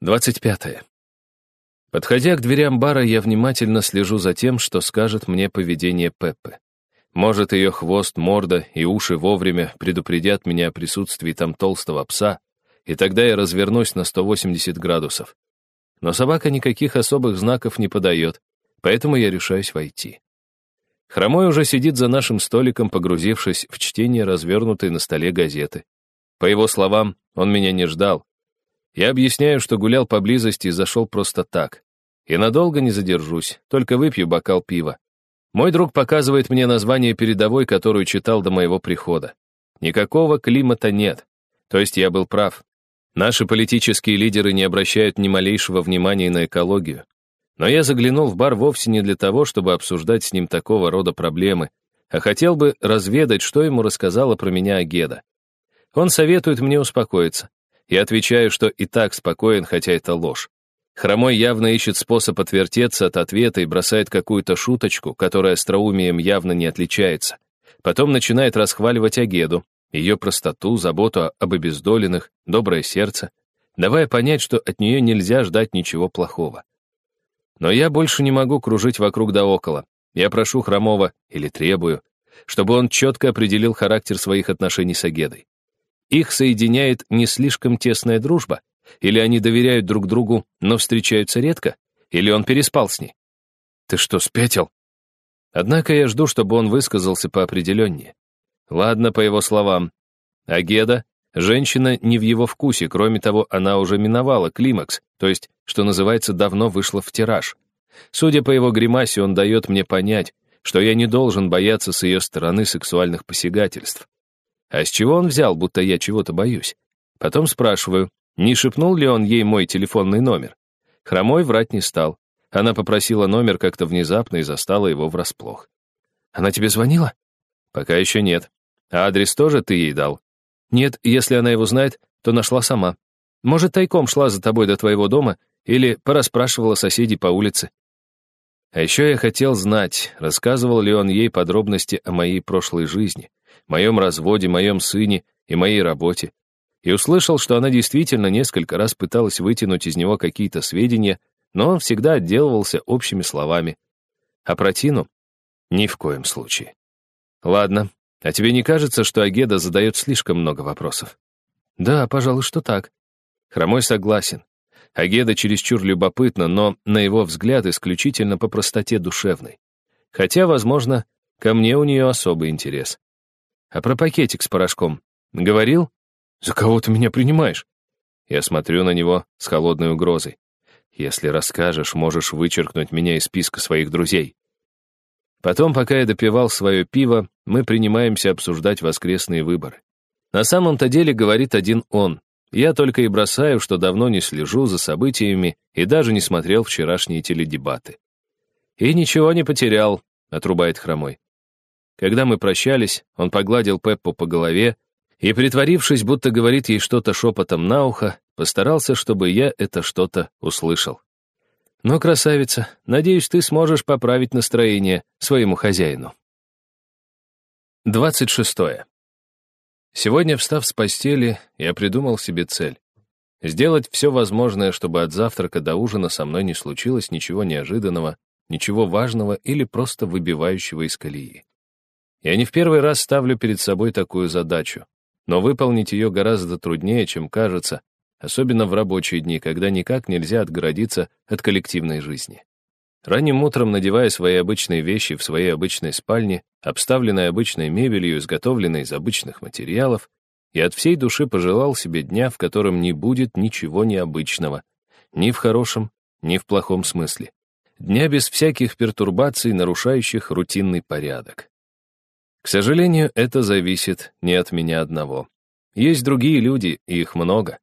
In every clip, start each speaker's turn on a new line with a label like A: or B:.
A: 25. Подходя к дверям бара, я внимательно слежу за тем, что скажет мне поведение Пеппы. Может, ее хвост, морда и уши вовремя предупредят меня о присутствии там толстого пса, и тогда я развернусь на 180 градусов. Но собака никаких особых знаков не подает, поэтому я решаюсь войти. Хромой уже сидит за нашим столиком, погрузившись в чтение развернутой на столе газеты. По его словам, он меня не ждал, я объясняю, что гулял поблизости и зашел просто так. И надолго не задержусь, только выпью бокал пива. Мой друг показывает мне название передовой, которую читал до моего прихода. Никакого климата нет. То есть я был прав. Наши политические лидеры не обращают ни малейшего внимания на экологию. Но я заглянул в бар вовсе не для того, чтобы обсуждать с ним такого рода проблемы, а хотел бы разведать, что ему рассказала про меня Агеда. Он советует мне успокоиться. Я отвечаю, что и так спокоен, хотя это ложь. Хромой явно ищет способ отвертеться от ответа и бросает какую-то шуточку, которая остроумием явно не отличается. Потом начинает расхваливать Агеду, ее простоту, заботу об обездоленных, доброе сердце, давая понять, что от нее нельзя ждать ничего плохого. Но я больше не могу кружить вокруг да около. Я прошу Хромова, или требую, чтобы он четко определил характер своих отношений с Агедой. Их соединяет не слишком тесная дружба? Или они доверяют друг другу, но встречаются редко? Или он переспал с ней? Ты что, спятил? Однако я жду, чтобы он высказался поопределеннее. Ладно, по его словам. А Геда — женщина не в его вкусе, кроме того, она уже миновала климакс, то есть, что называется, давно вышла в тираж. Судя по его гримасе, он дает мне понять, что я не должен бояться с ее стороны сексуальных посягательств. А с чего он взял, будто я чего-то боюсь? Потом спрашиваю, не шепнул ли он ей мой телефонный номер. Хромой врать не стал. Она попросила номер как-то внезапно и застала его врасплох. «Она тебе звонила?» «Пока еще нет. А адрес тоже ты ей дал?» «Нет, если она его знает, то нашла сама. Может, тайком шла за тобой до твоего дома или порасспрашивала соседей по улице». А еще я хотел знать, рассказывал ли он ей подробности о моей прошлой жизни моем разводе, моем сыне и моей работе, и услышал, что она действительно несколько раз пыталась вытянуть из него какие-то сведения, но он всегда отделывался общими словами. А про Тину? Ни в коем случае. Ладно, а тебе не кажется, что Агеда задает слишком много вопросов? Да, пожалуй, что так. Хромой согласен. Агеда чересчур любопытна, но, на его взгляд, исключительно по простоте душевной. Хотя, возможно, ко мне у нее особый интерес. А про пакетик с порошком? Говорил? За кого ты меня принимаешь? Я смотрю на него с холодной угрозой. Если расскажешь, можешь вычеркнуть меня из списка своих друзей. Потом, пока я допивал свое пиво, мы принимаемся обсуждать воскресные выборы. На самом-то деле говорит один он. Я только и бросаю, что давно не слежу за событиями и даже не смотрел вчерашние теледебаты. «И ничего не потерял», — отрубает хромой. Когда мы прощались, он погладил Пеппу по голове и, притворившись, будто говорит ей что-то шепотом на ухо, постарался, чтобы я это что-то услышал. «Ну, красавица, надеюсь, ты сможешь поправить настроение своему хозяину». 26. Сегодня, встав с постели, я придумал себе цель. Сделать все возможное, чтобы от завтрака до ужина со мной не случилось ничего неожиданного, ничего важного или просто выбивающего из колеи. Я не в первый раз ставлю перед собой такую задачу, но выполнить ее гораздо труднее, чем кажется, особенно в рабочие дни, когда никак нельзя отгородиться от коллективной жизни. Ранним утром, надевая свои обычные вещи в своей обычной спальне, обставленной обычной мебелью, изготовленной из обычных материалов, я от всей души пожелал себе дня, в котором не будет ничего необычного, ни в хорошем, ни в плохом смысле. Дня без всяких пертурбаций, нарушающих рутинный порядок. К сожалению, это зависит не от меня одного. Есть другие люди, и их много.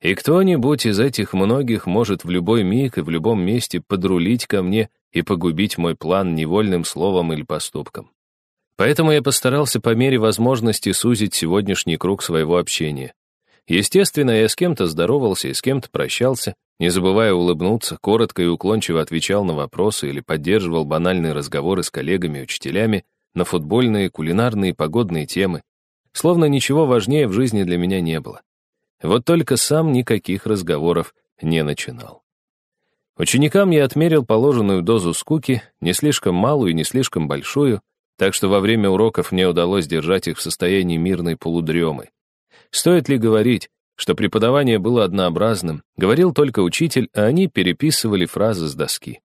A: И кто-нибудь из этих многих может в любой миг и в любом месте подрулить ко мне и погубить мой план невольным словом или поступком. Поэтому я постарался по мере возможности сузить сегодняшний круг своего общения. Естественно, я с кем-то здоровался и с кем-то прощался, не забывая улыбнуться, коротко и уклончиво отвечал на вопросы или поддерживал банальные разговоры с коллегами и учителями, на футбольные, кулинарные погодные темы. Словно ничего важнее в жизни для меня не было. Вот только сам никаких разговоров не начинал. Ученикам я отмерил положенную дозу скуки, не слишком малую и не слишком большую, так что во время уроков мне удалось держать их в состоянии мирной полудремы. Стоит ли говорить, что преподавание было однообразным, говорил только учитель, а они переписывали фразы с доски.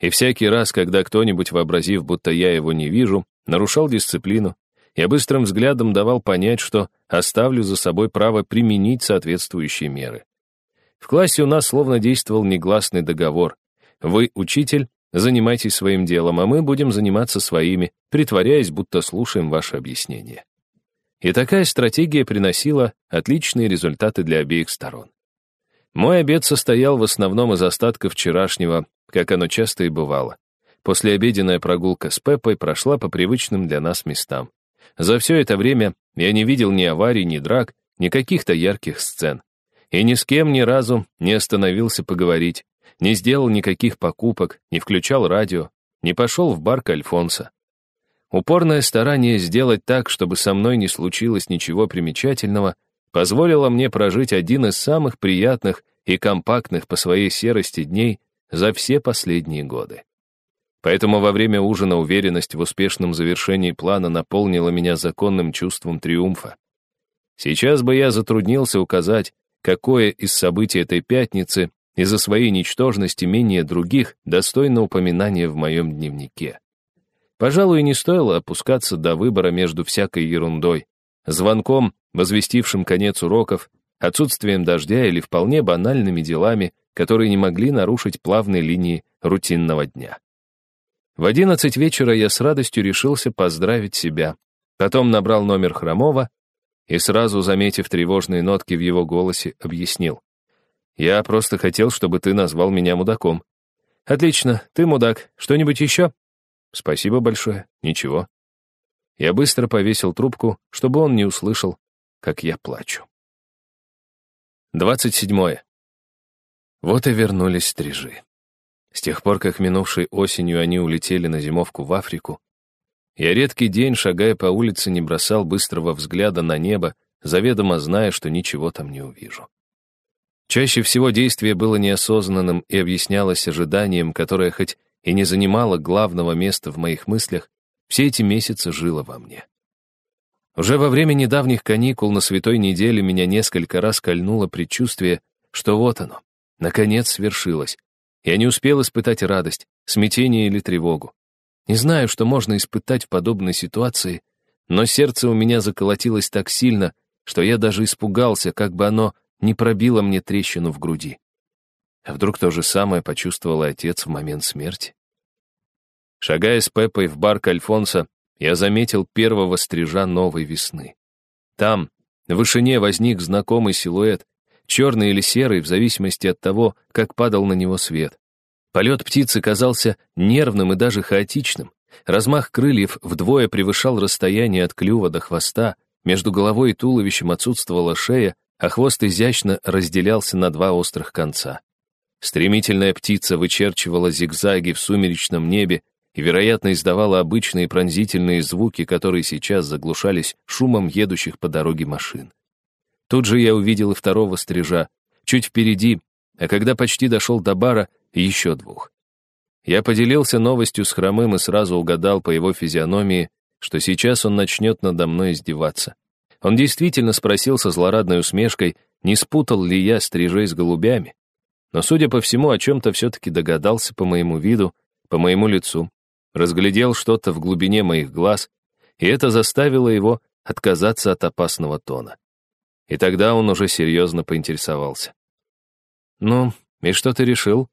A: И всякий раз, когда кто-нибудь, вообразив, будто я его не вижу, нарушал дисциплину, я быстрым взглядом давал понять, что оставлю за собой право применить соответствующие меры. В классе у нас словно действовал негласный договор. Вы, учитель, занимайтесь своим делом, а мы будем заниматься своими, притворяясь, будто слушаем ваши объяснения. И такая стратегия приносила отличные результаты для обеих сторон. Мой обед состоял в основном из остатков вчерашнего, как оно часто и бывало. Послеобеденная прогулка с Пеппой прошла по привычным для нас местам. За все это время я не видел ни аварий, ни драк, ни каких-то ярких сцен. И ни с кем ни разу не остановился поговорить, не сделал никаких покупок, не включал радио, не пошел в бар к Альфонсо. Упорное старание сделать так, чтобы со мной не случилось ничего примечательного, позволило мне прожить один из самых приятных и компактных по своей серости дней за все последние годы. Поэтому во время ужина уверенность в успешном завершении плана наполнила меня законным чувством триумфа. Сейчас бы я затруднился указать, какое из событий этой пятницы из-за своей ничтожности менее других достойно упоминания в моем дневнике. Пожалуй, не стоило опускаться до выбора между всякой ерундой, звонком, возвестившим конец уроков, отсутствием дождя или вполне банальными делами, которые не могли нарушить плавной линии рутинного дня. В одиннадцать вечера я с радостью решился поздравить себя, потом набрал номер Хромова и сразу, заметив тревожные нотки в его голосе, объяснил. «Я просто хотел, чтобы ты назвал меня мудаком». «Отлично, ты мудак. Что-нибудь еще?» «Спасибо большое. Ничего». Я быстро повесил трубку, чтобы он не услышал, как я плачу. Двадцать седьмое. Вот и вернулись стрижи. С тех пор, как минувшей осенью они улетели на зимовку в Африку, я редкий день, шагая по улице, не бросал быстрого взгляда на небо, заведомо зная, что ничего там не увижу. Чаще всего действие было неосознанным и объяснялось ожиданием, которое хоть и не занимала главного места в моих мыслях, все эти месяцы жило во мне. Уже во время недавних каникул на святой неделе меня несколько раз кольнуло предчувствие, что вот оно, наконец свершилось. Я не успел испытать радость, смятение или тревогу. Не знаю, что можно испытать в подобной ситуации, но сердце у меня заколотилось так сильно, что я даже испугался, как бы оно не пробило мне трещину в груди. А вдруг то же самое почувствовал отец в момент смерти? Шагая с Пеппой в бар Альфонса, я заметил первого стрижа новой весны. Там, в вышине возник знакомый силуэт, черный или серый, в зависимости от того, как падал на него свет. Полет птицы казался нервным и даже хаотичным. Размах крыльев вдвое превышал расстояние от клюва до хвоста, между головой и туловищем отсутствовала шея, а хвост изящно разделялся на два острых конца. Стремительная птица вычерчивала зигзаги в сумеречном небе, и, вероятно, издавала обычные пронзительные звуки, которые сейчас заглушались шумом едущих по дороге машин. Тут же я увидел и второго стрижа, чуть впереди, а когда почти дошел до бара, еще двух. Я поделился новостью с Хромым и сразу угадал по его физиономии, что сейчас он начнет надо мной издеваться. Он действительно спросил со злорадной усмешкой, не спутал ли я стрижей с голубями. Но, судя по всему, о чем-то все-таки догадался по моему виду, по моему лицу разглядел что-то в глубине моих глаз, и это заставило его отказаться от опасного тона. И тогда он уже серьезно поинтересовался. «Ну, и что ты решил?»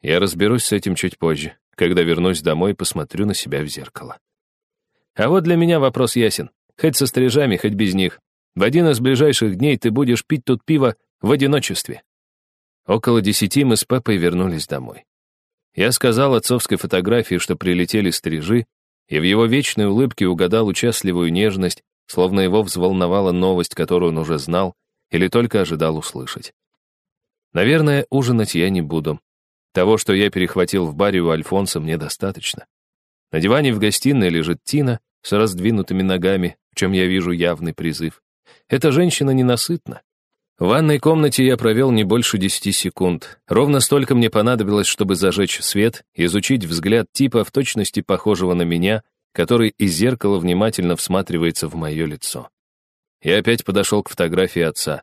A: «Я разберусь с этим чуть позже, когда вернусь домой и посмотрю на себя в зеркало». «А вот для меня вопрос ясен. Хоть со стрижами, хоть без них. В один из ближайших дней ты будешь пить тут пиво в одиночестве». Около десяти мы с Пепой вернулись домой. Я сказал отцовской фотографии, что прилетели стрижи, и в его вечной улыбке угадал участливую нежность, словно его взволновала новость, которую он уже знал или только ожидал услышать. Наверное, ужинать я не буду. Того, что я перехватил в баре у Альфонса, мне достаточно. На диване в гостиной лежит Тина с раздвинутыми ногами, в чем я вижу явный призыв. Эта женщина ненасытна. В ванной комнате я провел не больше десяти секунд. Ровно столько мне понадобилось, чтобы зажечь свет изучить взгляд типа в точности похожего на меня, который из зеркала внимательно всматривается в мое лицо. Я опять подошел к фотографии отца.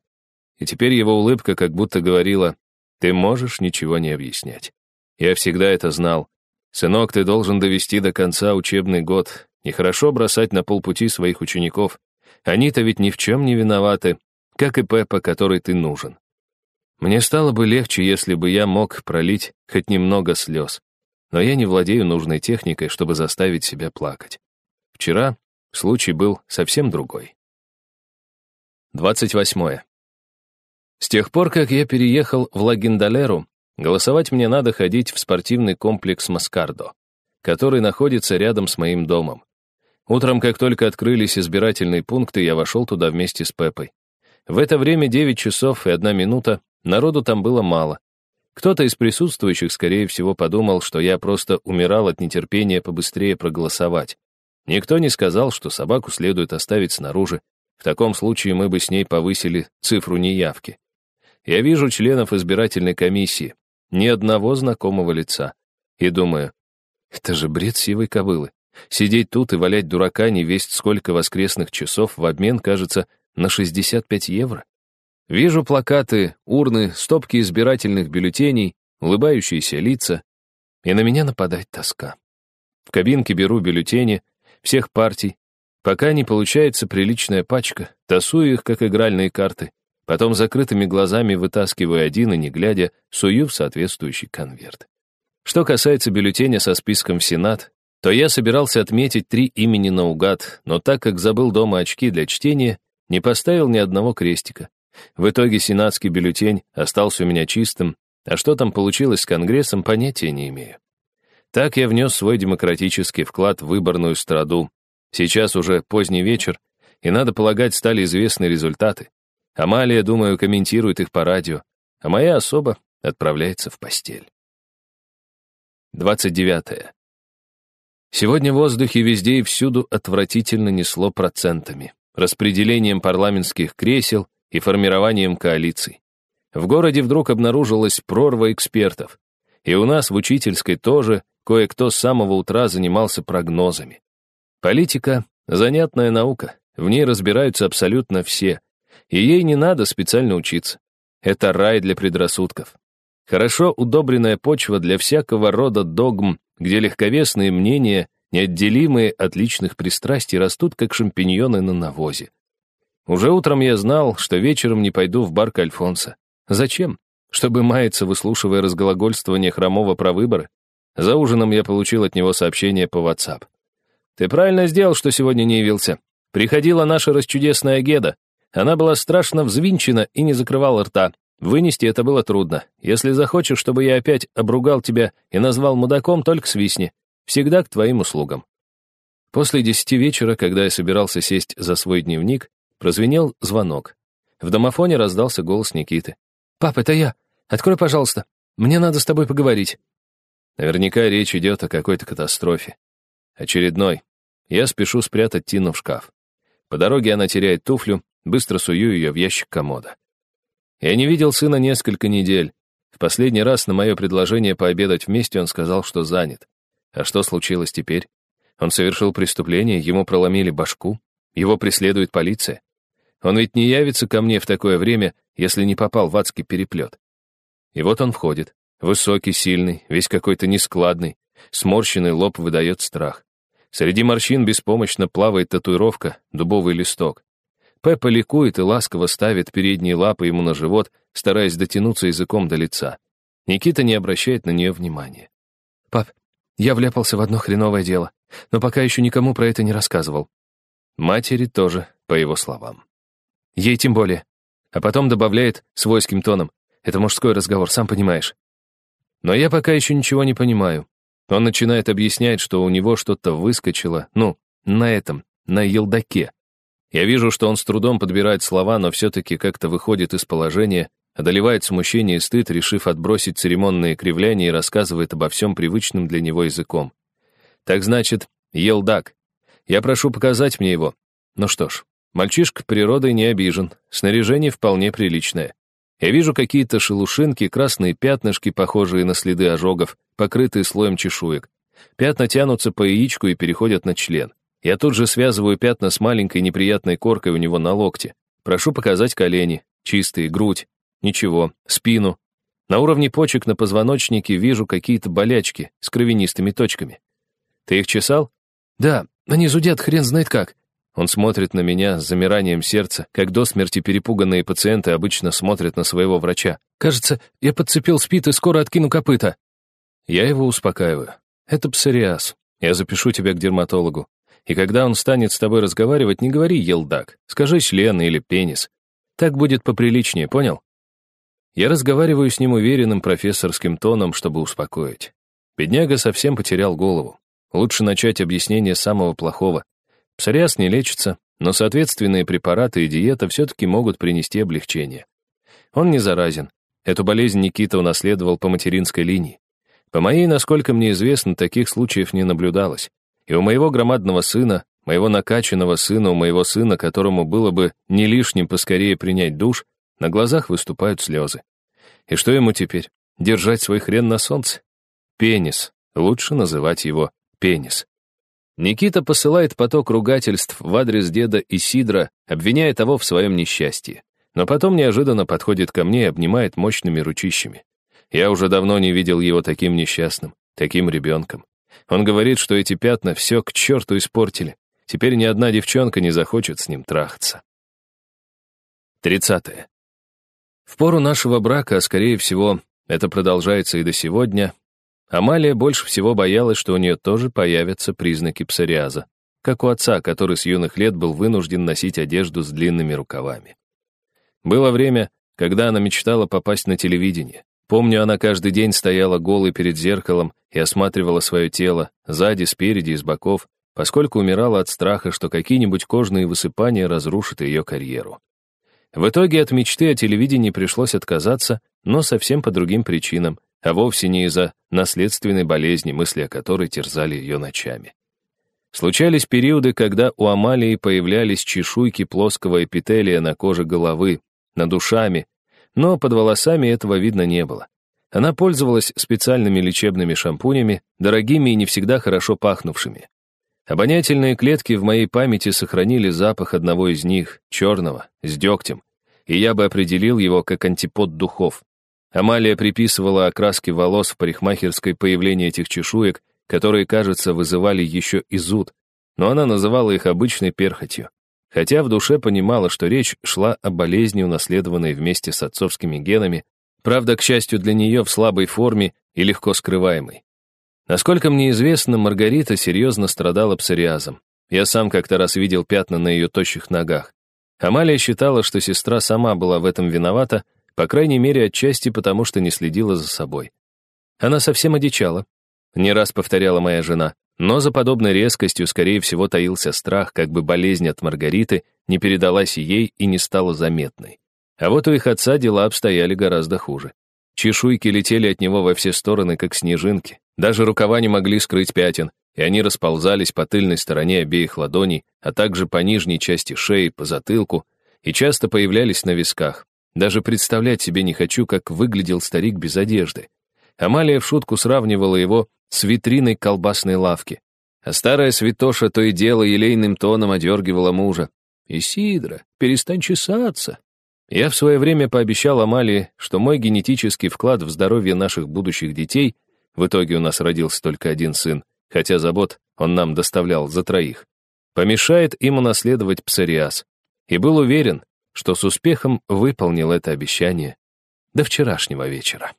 A: И теперь его улыбка как будто говорила, «Ты можешь ничего не объяснять». Я всегда это знал. «Сынок, ты должен довести до конца учебный год. Нехорошо бросать на полпути своих учеников. Они-то ведь ни в чем не виноваты, как и Пеппа, которой ты нужен. Мне стало бы легче, если бы я мог пролить хоть немного слез. Но я не владею нужной техникой, чтобы заставить себя плакать. Вчера случай был совсем другой. 28. С тех пор, как я переехал в Лагиндалеру, голосовать мне надо ходить в спортивный комплекс Маскардо, который находится рядом с моим домом. Утром, как только открылись избирательные пункты, я вошел туда вместе с Пеппой. В это время 9 часов и одна минута, народу там было мало. Кто-то из присутствующих, скорее всего, подумал, что я просто умирал от нетерпения побыстрее проголосовать. Никто не сказал, что собаку следует оставить снаружи. В таком случае мы бы с ней повысили цифру неявки. Я вижу членов избирательной комиссии, ни одного знакомого лица. И думаю, это же бред сивой кобылы. Сидеть тут и валять дурака не весть сколько воскресных часов в обмен, кажется, на 65 евро. Вижу плакаты, урны, стопки избирательных бюллетеней, улыбающиеся лица, и на меня нападает тоска. В кабинке беру бюллетени всех партий, пока не получается приличная пачка, тасую их, как игральные карты, потом закрытыми глазами вытаскиваю один и, не глядя, сую в соответствующий конверт. Что касается бюллетеня со списком в Сенат, то я собирался отметить три имени наугад, но так как забыл дома очки для чтения, не поставил ни одного крестика. В итоге сенатский бюллетень остался у меня чистым, а что там получилось с Конгрессом, понятия не имею. Так я внес свой демократический вклад в выборную страду. Сейчас уже поздний вечер, и, надо полагать, стали известны результаты. Амалия, думаю, комментирует их по радио, а моя особа отправляется в постель. 29. Сегодня в воздухе везде и всюду отвратительно несло процентами распределением парламентских кресел и формированием коалиций. В городе вдруг обнаружилась прорва экспертов. И у нас в учительской тоже кое-кто с самого утра занимался прогнозами. Политика — занятная наука, в ней разбираются абсолютно все, и ей не надо специально учиться. Это рай для предрассудков. Хорошо удобренная почва для всякого рода догм, где легковесные мнения неотделимые от личных пристрастий, растут, как шампиньоны на навозе. Уже утром я знал, что вечером не пойду в бар к Альфонсо. Зачем? Чтобы маяться, выслушивая разглагольствование хромого про выборы? За ужином я получил от него сообщение по WhatsApp. «Ты правильно сделал, что сегодня не явился. Приходила наша расчудесная Геда. Она была страшно взвинчена и не закрывала рта. Вынести это было трудно. Если захочешь, чтобы я опять обругал тебя и назвал мудаком, только свистни. Всегда к твоим услугам. После десяти вечера, когда я собирался сесть за свой дневник, прозвенел звонок. В домофоне раздался голос Никиты. «Пап, это я. Открой, пожалуйста. Мне надо с тобой поговорить». Наверняка речь идет о какой-то катастрофе. Очередной. Я спешу спрятать Тину в шкаф. По дороге она теряет туфлю, быстро сую ее в ящик комода. Я не видел сына несколько недель. В последний раз на мое предложение пообедать вместе он сказал, что занят. А что случилось теперь? Он совершил преступление, ему проломили башку, его преследует полиция. Он ведь не явится ко мне в такое время, если не попал в адский переплет. И вот он входит. Высокий, сильный, весь какой-то нескладный. Сморщенный лоб выдает страх. Среди морщин беспомощно плавает татуировка, дубовый листок. Пеппа ликует и ласково ставит передние лапы ему на живот, стараясь дотянуться языком до лица. Никита не обращает на нее внимания. «Пап, я вляпался в одно хреновое дело, но пока еще никому про это не рассказывал. Матери тоже, по его словам. Ей тем более. А потом добавляет свойским тоном. Это мужской разговор, сам понимаешь. Но я пока еще ничего не понимаю. Он начинает объяснять, что у него что-то выскочило, ну, на этом, на елдаке. Я вижу, что он с трудом подбирает слова, но все-таки как-то выходит из положения Одолевает смущение и стыд, решив отбросить церемонные кривляния и рассказывает обо всем привычным для него языком. Так значит, елдак. Я прошу показать мне его. Ну что ж, Мальчишка природой не обижен, снаряжение вполне приличное. Я вижу какие-то шелушинки, красные пятнышки, похожие на следы ожогов, покрытые слоем чешуек. Пятна тянутся по яичку и переходят на член. Я тут же связываю пятна с маленькой неприятной коркой у него на локте. Прошу показать колени, чистые, грудь. Ничего, спину. На уровне почек на позвоночнике вижу какие-то болячки с кровянистыми точками. Ты их чесал? Да, они зудят хрен знает как. Он смотрит на меня с замиранием сердца, как до смерти перепуганные пациенты обычно смотрят на своего врача. Кажется, я подцепил спит и скоро откину копыта. Я его успокаиваю. Это псориаз. Я запишу тебя к дерматологу. И когда он станет с тобой разговаривать, не говори «елдак», скажи «член» или «пенис». Так будет поприличнее, понял? Я разговариваю с ним уверенным профессорским тоном, чтобы успокоить. Бедняга совсем потерял голову. Лучше начать объяснение самого плохого. Псориаз не лечится, но соответственные препараты и диета все-таки могут принести облегчение. Он не заразен. Эту болезнь Никита унаследовал по материнской линии. По моей, насколько мне известно, таких случаев не наблюдалось. И у моего громадного сына, моего накачанного сына, у моего сына, которому было бы не лишним поскорее принять душ, на глазах выступают слезы. И что ему теперь? Держать свой хрен на солнце? Пенис. Лучше называть его пенис. Никита посылает поток ругательств в адрес деда Исидра, обвиняя того в своем несчастье. Но потом неожиданно подходит ко мне и обнимает мощными ручищами. Я уже давно не видел его таким несчастным, таким ребенком. Он говорит, что эти пятна все к черту испортили. Теперь ни одна девчонка не захочет с ним трахаться. Тридцатое. В пору нашего брака, а скорее всего, это продолжается и до сегодня, Амалия больше всего боялась, что у нее тоже появятся признаки псориаза, как у отца, который с юных лет был вынужден носить одежду с длинными рукавами. Было время, когда она мечтала попасть на телевидение. Помню, она каждый день стояла голой перед зеркалом и осматривала свое тело, сзади, спереди и с боков, поскольку умирала от страха, что какие-нибудь кожные высыпания разрушат ее карьеру. В итоге от мечты о телевидении пришлось отказаться, но совсем по другим причинам, а вовсе не из-за наследственной болезни, мысли о которой терзали ее ночами. Случались периоды, когда у Амалии появлялись чешуйки плоского эпителия на коже головы, над ушами, но под волосами этого видно не было. Она пользовалась специальными лечебными шампунями, дорогими и не всегда хорошо пахнувшими. Обонятельные клетки в моей памяти сохранили запах одного из них, черного, с дегтем, и я бы определил его как антипод духов. Амалия приписывала окраске волос в парикмахерской появление этих чешуек, которые, кажется, вызывали еще и зуд, но она называла их обычной перхотью хотя в душе понимала, что речь шла о болезни, унаследованной вместе с отцовскими генами, правда, к счастью для нее, в слабой форме и легко скрываемой. Насколько мне известно, Маргарита серьезно страдала псориазом. Я сам как-то раз видел пятна на ее тощих ногах. Амалия считала, что сестра сама была в этом виновата, по крайней мере, отчасти потому, что не следила за собой. Она совсем одичала. Не раз повторяла моя жена. Но за подобной резкостью, скорее всего, таился страх, как бы болезнь от Маргариты не передалась ей и не стала заметной. А вот у их отца дела обстояли гораздо хуже. Чешуйки летели от него во все стороны, как снежинки. Даже рукава не могли скрыть пятен, и они расползались по тыльной стороне обеих ладоней, а также по нижней части шеи, по затылку, и часто появлялись на висках. Даже представлять себе не хочу, как выглядел старик без одежды. Амалия в шутку сравнивала его с витриной колбасной лавки. А старая святоша то и дело елейным тоном одергивала мужа. «Исидра, перестань чесаться». Я в свое время пообещал Амалии, что мой генетический вклад в здоровье наших будущих детей, в итоге у нас родился только один сын, хотя забот он нам доставлял за троих, помешает им унаследовать псориаз. И был уверен, что с успехом выполнил это обещание до вчерашнего вечера.